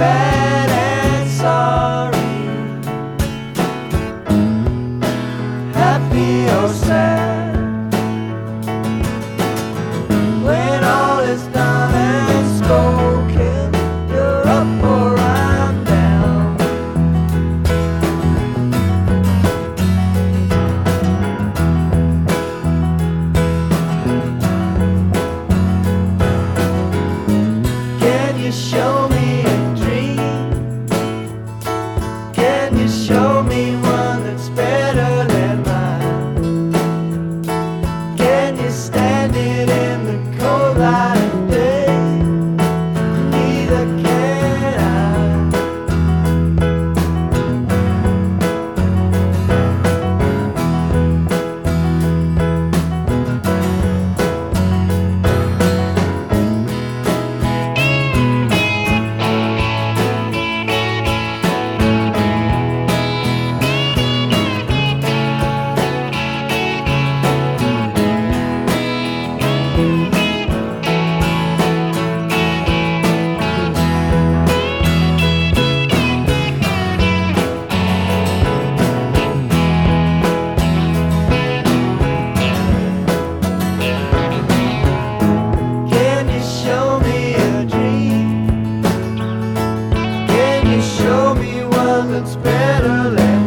back. better let